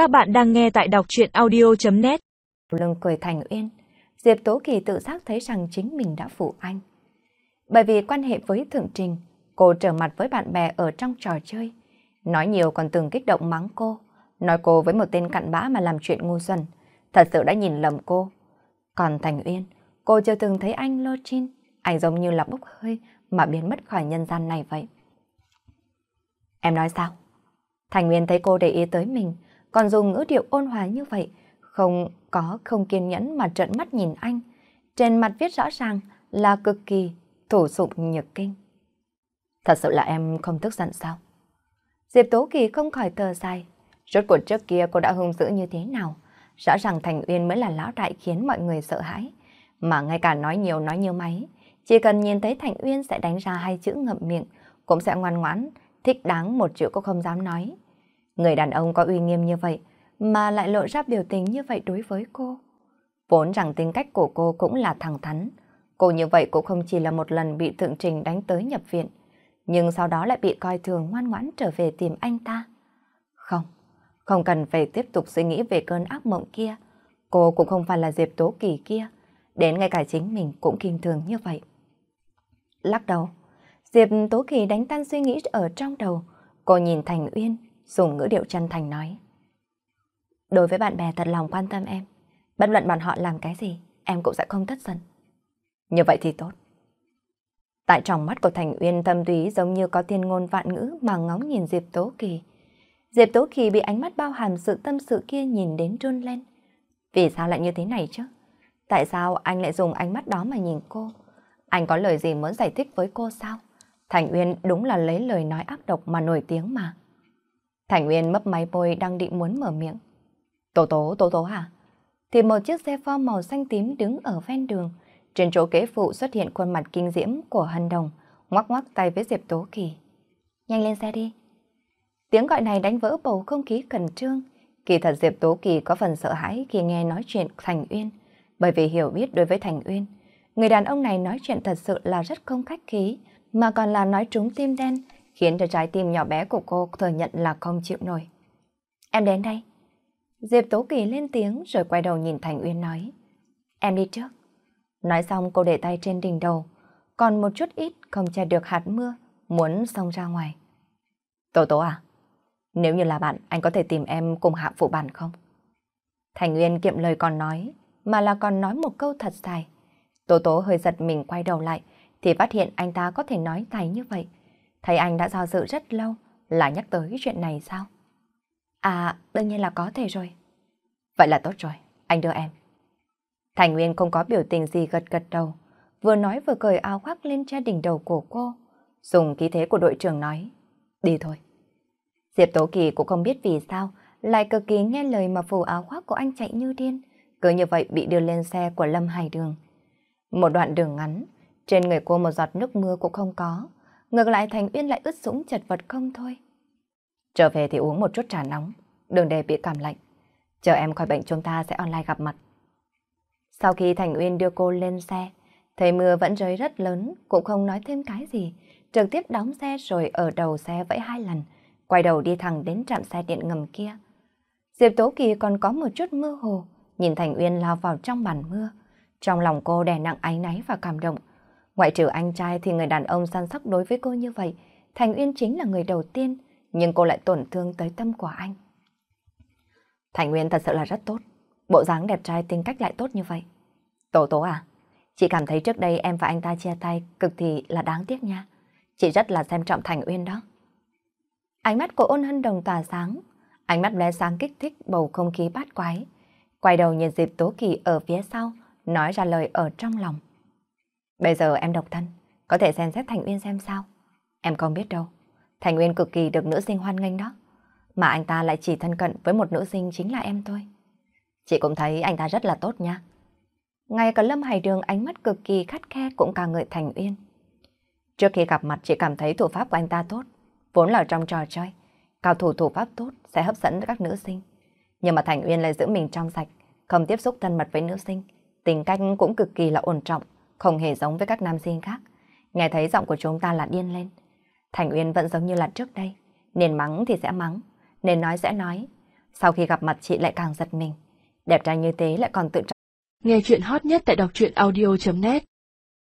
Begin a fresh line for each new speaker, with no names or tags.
Các bạn đang nghe tại đọc chuyện audio.net
Lưng cười Thành Uyên, Diệp Tố Kỳ tự giác thấy rằng chính mình đã phụ anh. Bởi vì quan hệ với Thượng Trình, cô trở mặt với bạn bè ở trong trò chơi. Nói nhiều còn từng kích động mắng cô, nói cô với một tên cặn bã mà làm chuyện ngu xuẩn. Thật sự đã nhìn lầm cô. Còn Thành Uyên, cô chưa từng thấy anh lô chin, anh giống như là bốc hơi mà biến mất khỏi nhân gian này vậy. Em nói sao? Thành uyên thấy cô để ý tới mình, còn dùng ngữ điệu ôn hòa như vậy, không có không kiên nhẫn mà trợn mắt nhìn anh. Trên mặt viết rõ ràng là cực kỳ thủ sụp nhược kinh. Thật sự là em không tức giận sao? Diệp Tố Kỳ không khỏi thờ dài. Rốt cuộc trước kia cô đã hung dữ như thế nào? Rõ ràng Thành Uyên mới là lão đại khiến mọi người sợ hãi. Mà ngay cả nói nhiều nói như máy, chỉ cần nhìn thấy Thành Uyên sẽ đánh ra hai chữ ngậm miệng, cũng sẽ ngoan ngoãn, thích đáng một chữ cũng không dám nói. Người đàn ông có uy nghiêm như vậy mà lại lộ ra biểu tình như vậy đối với cô. Vốn rằng tính cách của cô cũng là thẳng thắn. Cô như vậy cũng không chỉ là một lần bị thượng trình đánh tới nhập viện, nhưng sau đó lại bị coi thường ngoan ngoãn trở về tìm anh ta. Không, không cần phải tiếp tục suy nghĩ về cơn ác mộng kia. Cô cũng không phải là Diệp Tố Kỳ kia. Đến ngay cả chính mình cũng kinh thường như vậy. Lắc đầu, Diệp Tố Kỳ đánh tan suy nghĩ ở trong đầu. Cô nhìn Thành Uyên, dùng ngữ điệu chân thành nói. Đối với bạn bè thật lòng quan tâm em, bất luận bọn họ làm cái gì, em cũng sẽ không thất giận. Như vậy thì tốt. Tại trong mắt của Thành Uyên tâm túy giống như có thiên ngôn vạn ngữ mà ngóng nhìn Diệp Tố Kỳ. Diệp Tố Kỳ bị ánh mắt bao hàm sự tâm sự kia nhìn đến trôn lên. Vì sao lại như thế này chứ? Tại sao anh lại dùng ánh mắt đó mà nhìn cô? Anh có lời gì muốn giải thích với cô sao? Thành Uyên đúng là lấy lời nói ác độc mà nổi tiếng mà. Thành Uyên mấp máy môi đang định muốn mở miệng. Tố tố, tố tố hả? Thì một chiếc xe pho màu xanh tím đứng ở ven đường. Trên chỗ kế phụ xuất hiện khuôn mặt kinh diễm của Hân Đồng, ngoắc ngoắc tay với Diệp Tố Kỳ. Nhanh lên xe đi. Tiếng gọi này đánh vỡ bầu không khí khẩn trương. Kỳ thật Diệp Tố Kỳ có phần sợ hãi khi nghe nói chuyện Thành Uyên, bởi vì hiểu biết đối với Thành Uyên. Người đàn ông này nói chuyện thật sự là rất không khách khí, mà còn là nói trúng tim đen, khiến cho trái tim nhỏ bé của cô thừa nhận là không chịu nổi. Em đến đây. Diệp Tố Kỳ lên tiếng rồi quay đầu nhìn Thành Uyên nói. Em đi trước. Nói xong cô để tay trên đỉnh đầu, còn một chút ít không che được hạt mưa, muốn xông ra ngoài. Tố Tố à, nếu như là bạn, anh có thể tìm em cùng hạ phụ bản không? Thành Uyên kiệm lời còn nói, mà là còn nói một câu thật dài. Tố Tố hơi giật mình quay đầu lại, thì phát hiện anh ta có thể nói dài như vậy. Thấy anh đã do dự rất lâu, là nhắc tới chuyện này sao? À, đương nhiên là có thể rồi. Vậy là tốt rồi, anh đưa em. Thành Nguyên không có biểu tình gì gật gật đầu, vừa nói vừa cởi áo khoác lên che đỉnh đầu của cô, dùng khí thế của đội trưởng nói, đi thôi. Diệp Tố Kỳ cũng không biết vì sao, lại cực kỳ nghe lời mà phủ áo khoác của anh chạy như điên, cứ như vậy bị đưa lên xe của Lâm Hải Đường. Một đoạn đường ngắn, trên người cô một giọt nước mưa cũng không có, ngược lại Thành Uyên lại ướt sũng chật vật không thôi. Trở về thì uống một chút trà nóng, đừng để bị cảm lạnh. Chờ em khỏi bệnh chúng ta sẽ online gặp mặt. Sau khi Thành Uyên đưa cô lên xe, thấy mưa vẫn rơi rất lớn, cũng không nói thêm cái gì, trực tiếp đóng xe rồi ở đầu xe vẫy hai lần, quay đầu đi thẳng đến trạm xe điện ngầm kia. Diệp Tố Kỳ còn có một chút mơ hồ, nhìn Thành Uyên lao vào trong màn mưa. Trong lòng cô đè nặng áy náy và cảm động. Ngoại trừ anh trai thì người đàn ông săn sóc đối với cô như vậy, Thành Uyên chính là người đầu tiên, nhưng cô lại tổn thương tới tâm của anh. Thành Uyên thật sự là rất tốt, bộ dáng đẹp trai tính cách lại tốt như vậy. Tố tố à, chị cảm thấy trước đây em và anh ta chia tay cực thì là đáng tiếc nha. Chị rất là xem trọng Thành Uyên đó. Ánh mắt của ôn hân đồng tỏa sáng, ánh mắt lóe sáng kích thích bầu không khí bát quái. Quay đầu nhìn dịp Tố Kỳ ở phía sau, nói ra lời ở trong lòng. Bây giờ em độc thân, có thể xem xét Thành Uyên xem sao. Em không biết đâu. Thành Uyên cực kỳ được nữ sinh hoan nghênh đó. Mà anh ta lại chỉ thân cận với một nữ sinh chính là em thôi. Chị cũng thấy anh ta rất là tốt nha. Ngay cả Lâm Hải Đường ánh mắt cực kỳ khắt khe cũng ca ngợi Thành Uyên. Trước khi gặp mặt chị cảm thấy thủ pháp của anh ta tốt, vốn là trong trò chơi. Cao thủ thủ pháp tốt sẽ hấp dẫn các nữ sinh. Nhưng mà Thành Uyên lại giữ mình trong sạch, không tiếp xúc thân mật với nữ sinh. Tình cách cũng cực kỳ là ổn trọng, không hề giống với các nam sinh khác. Nghe thấy giọng của chúng ta là điên lên. Thành Uyên vẫn giống như là trước đây, nên mắng thì sẽ mắng, nên nói sẽ nói. Sau khi gặp mặt chị lại càng giật mình. Đẹp trai như thế lại còn tự trọng.
Nghe chuyện hot nhất tại đọc truyện audio.net